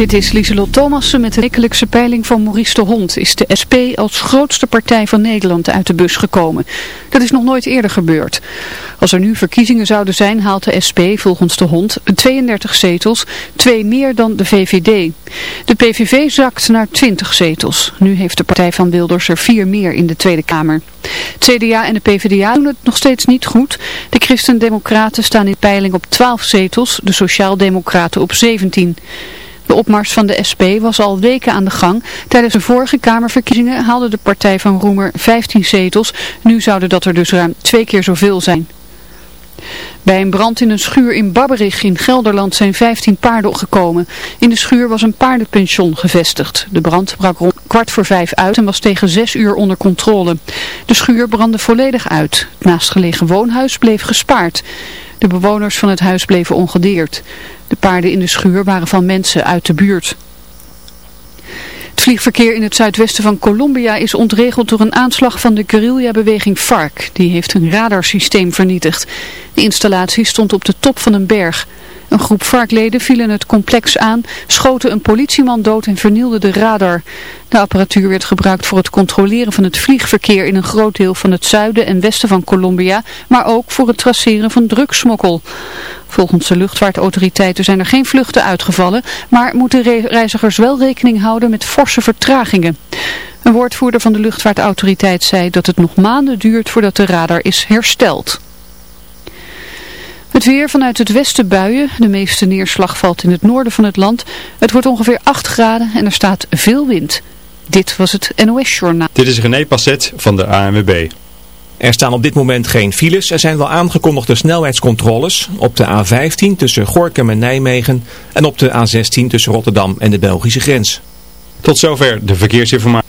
Dit is Lieselot Thomassen met de wekelijkse peiling van Maurice de Hond. Is de SP als grootste partij van Nederland uit de bus gekomen. Dat is nog nooit eerder gebeurd. Als er nu verkiezingen zouden zijn, haalt de SP volgens de Hond 32 zetels, twee meer dan de VVD. De PVV zakt naar 20 zetels. Nu heeft de partij van Wilders er vier meer in de Tweede Kamer. CDA en de PvdA doen het nog steeds niet goed. De Christen-Democraten staan in peiling op 12 zetels, de Sociaal-Democraten op 17. De opmars van de SP was al weken aan de gang. Tijdens de vorige Kamerverkiezingen haalde de partij van Roemer 15 zetels. Nu zouden dat er dus ruim twee keer zoveel zijn. Bij een brand in een schuur in Babberich in Gelderland zijn 15 paarden gekomen. In de schuur was een paardenpension gevestigd. De brand brak rond kwart voor vijf uit en was tegen zes uur onder controle. De schuur brandde volledig uit. Het naastgelegen woonhuis bleef gespaard. De bewoners van het huis bleven ongedeerd. De paarden in de schuur waren van mensen uit de buurt. Het vliegverkeer in het zuidwesten van Colombia is ontregeld door een aanslag van de guerrilla-beweging FARC. Die heeft een radarsysteem vernietigd. De installatie stond op de top van een berg. Een groep varkleden vielen het complex aan, schoten een politieman dood en vernielden de radar. De apparatuur werd gebruikt voor het controleren van het vliegverkeer in een groot deel van het zuiden en westen van Colombia, maar ook voor het traceren van drugsmokkel. Volgens de luchtvaartautoriteiten zijn er geen vluchten uitgevallen, maar moeten reizigers wel rekening houden met forse vertragingen. Een woordvoerder van de luchtvaartautoriteit zei dat het nog maanden duurt voordat de radar is hersteld. Het weer vanuit het westen buien. De meeste neerslag valt in het noorden van het land. Het wordt ongeveer 8 graden en er staat veel wind. Dit was het NOS Journaal. Dit is René Passet van de ANWB. Er staan op dit moment geen files. Er zijn wel aangekondigde snelheidscontroles op de A15 tussen Gorkum en Nijmegen en op de A16 tussen Rotterdam en de Belgische grens. Tot zover de verkeersinformatie.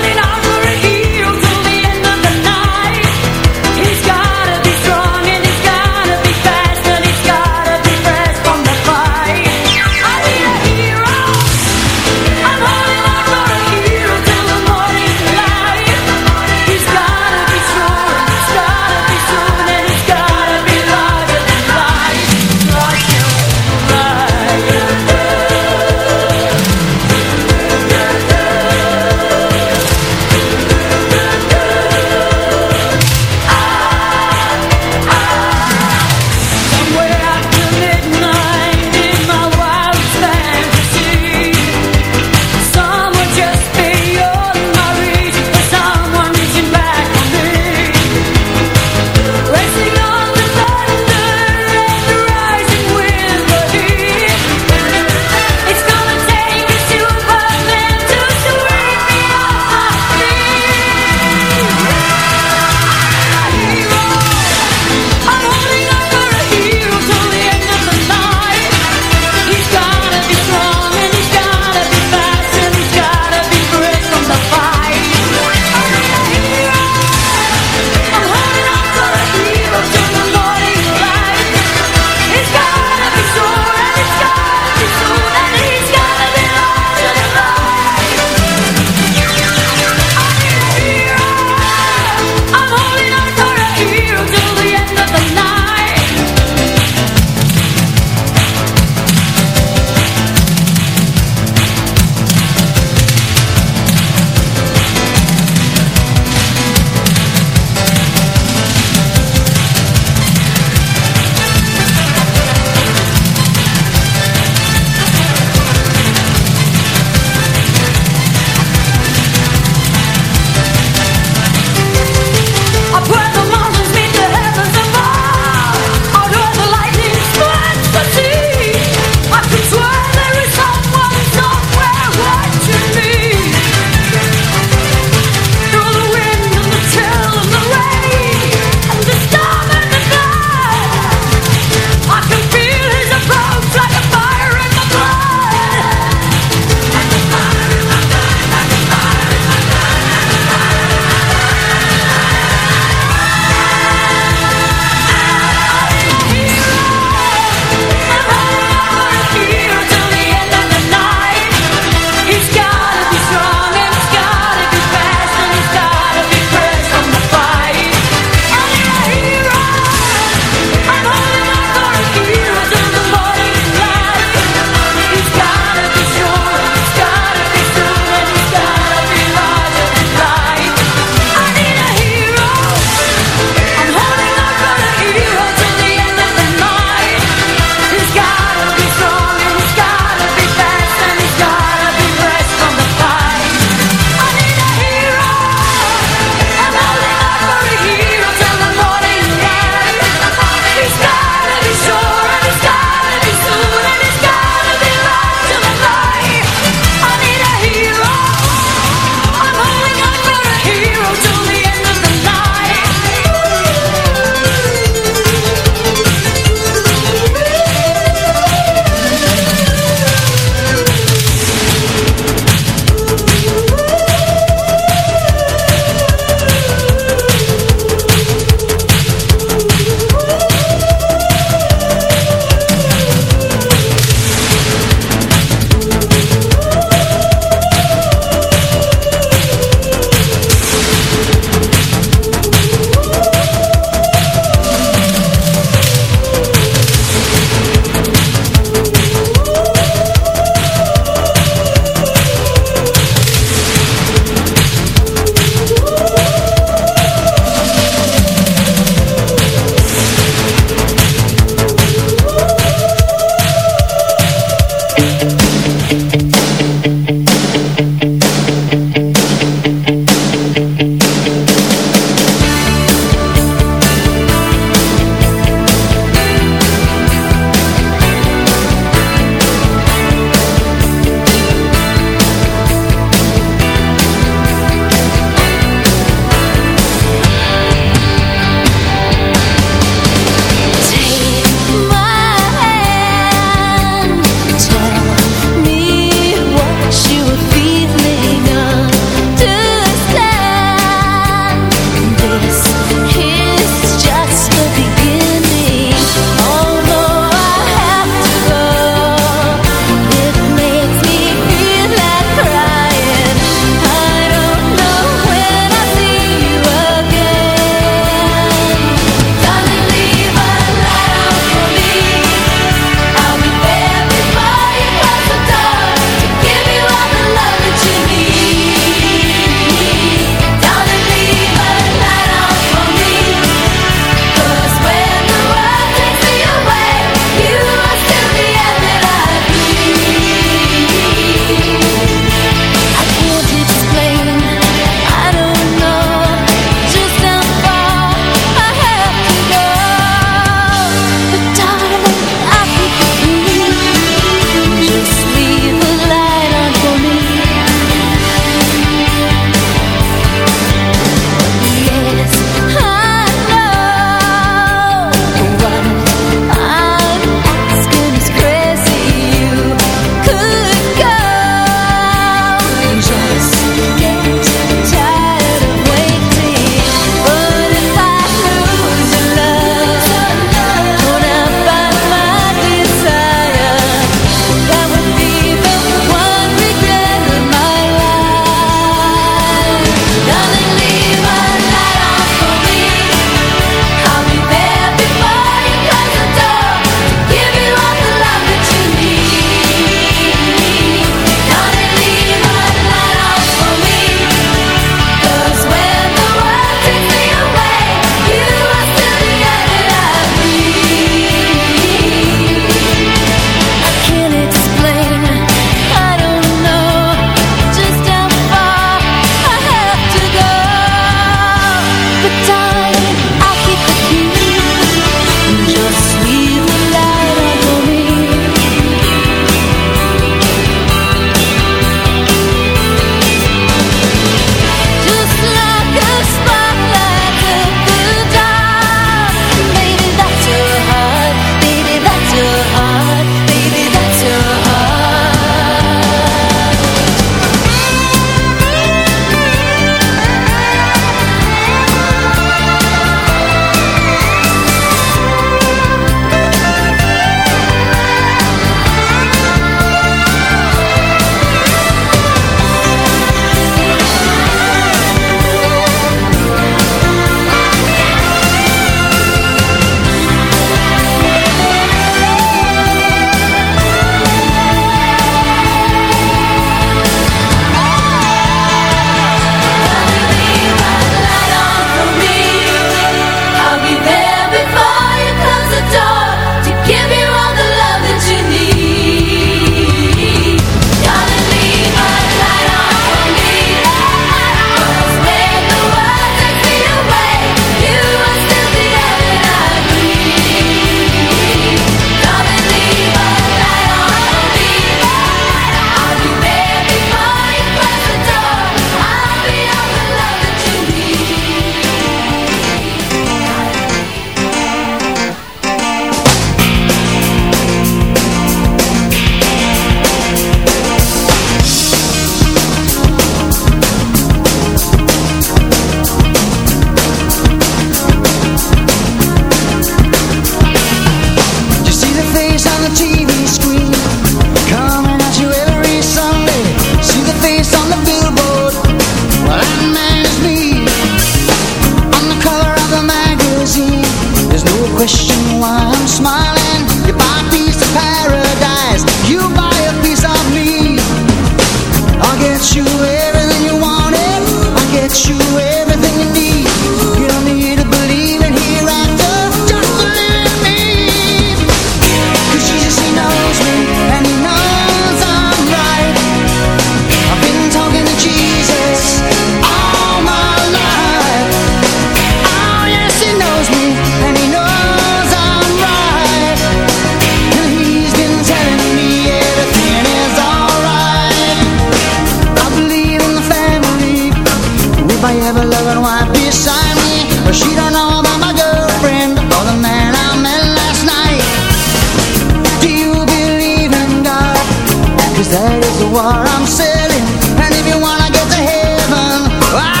Cause that is the war I'm selling. And if you wanna get to heaven I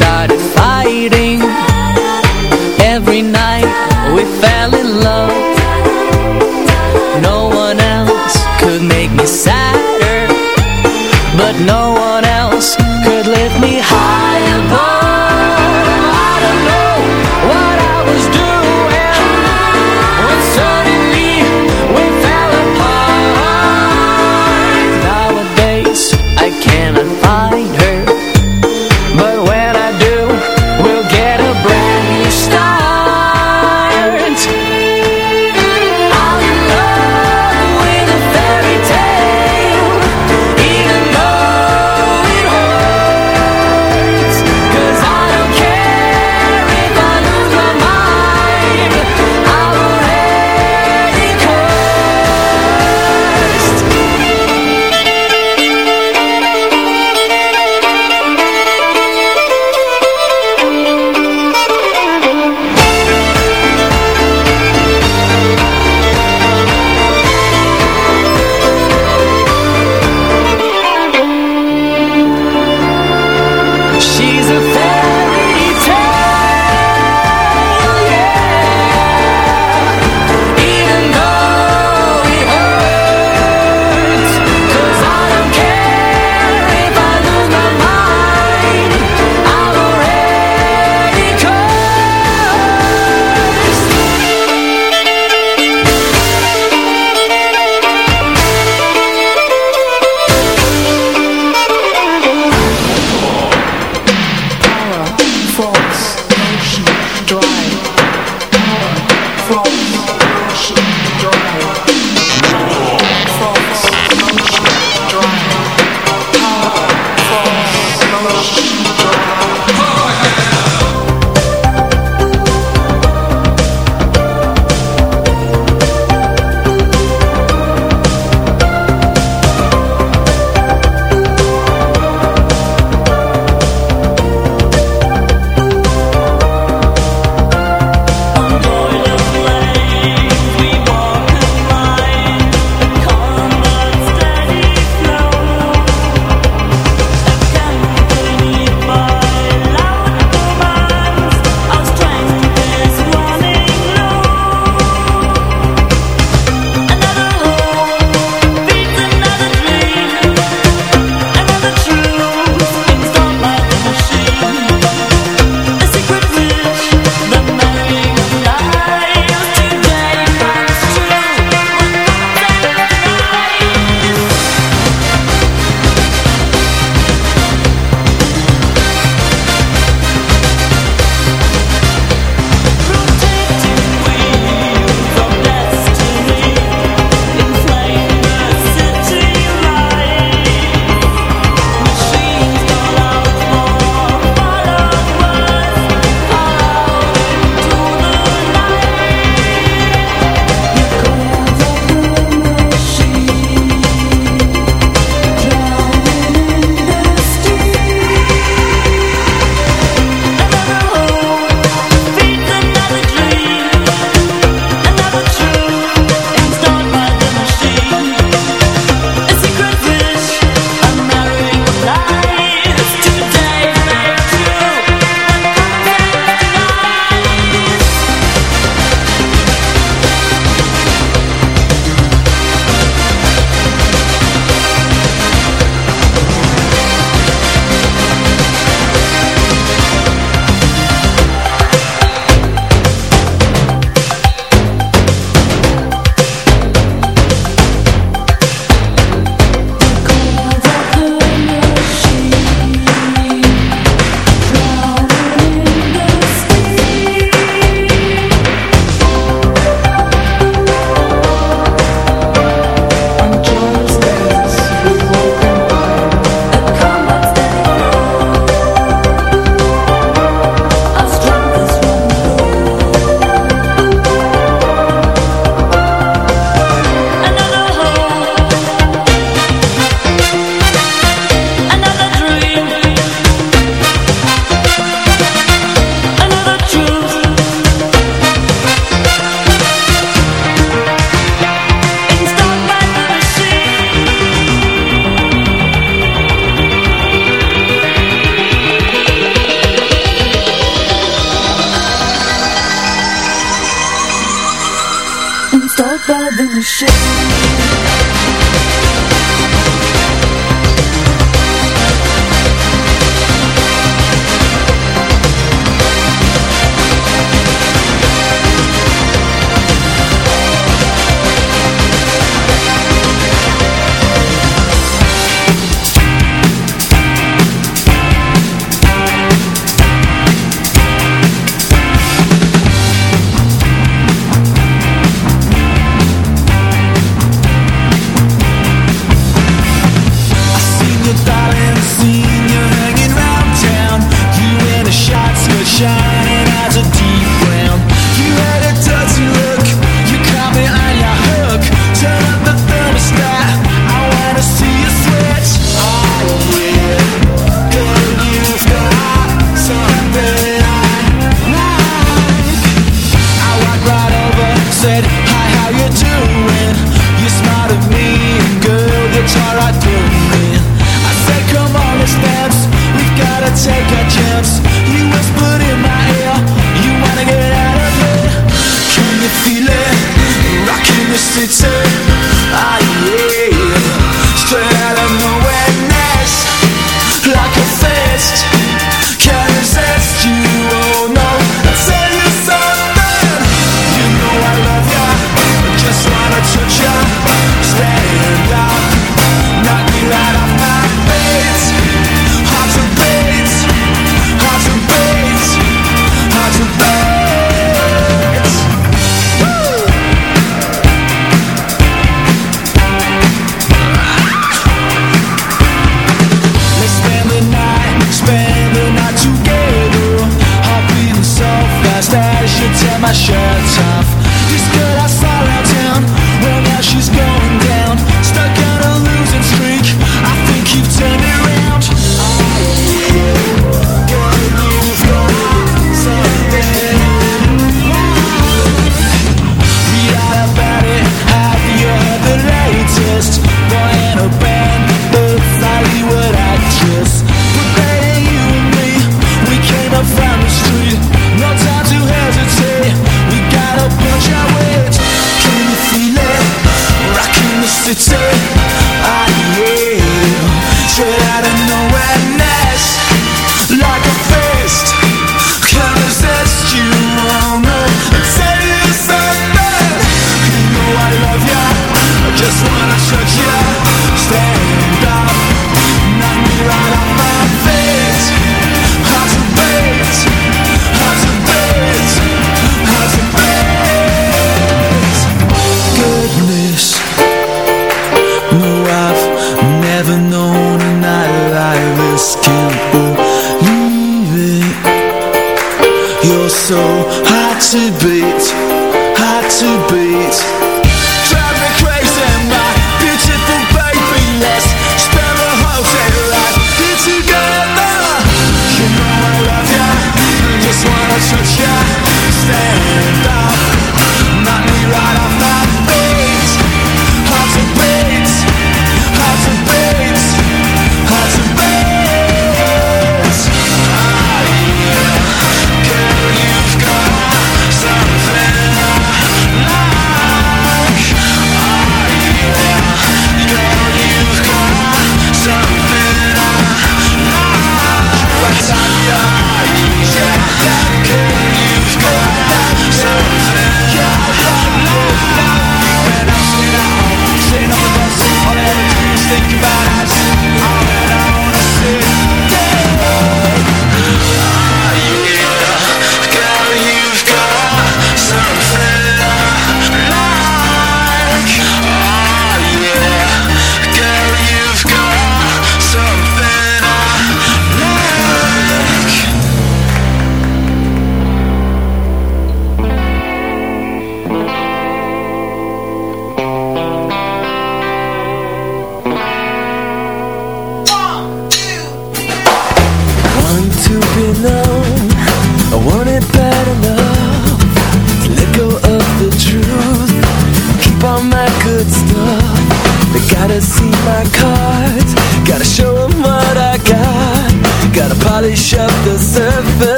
started fighting. Every night we fell